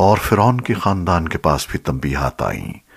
اور فرعون کے خاندان کے پاس بھی تنبیہات آئیں۔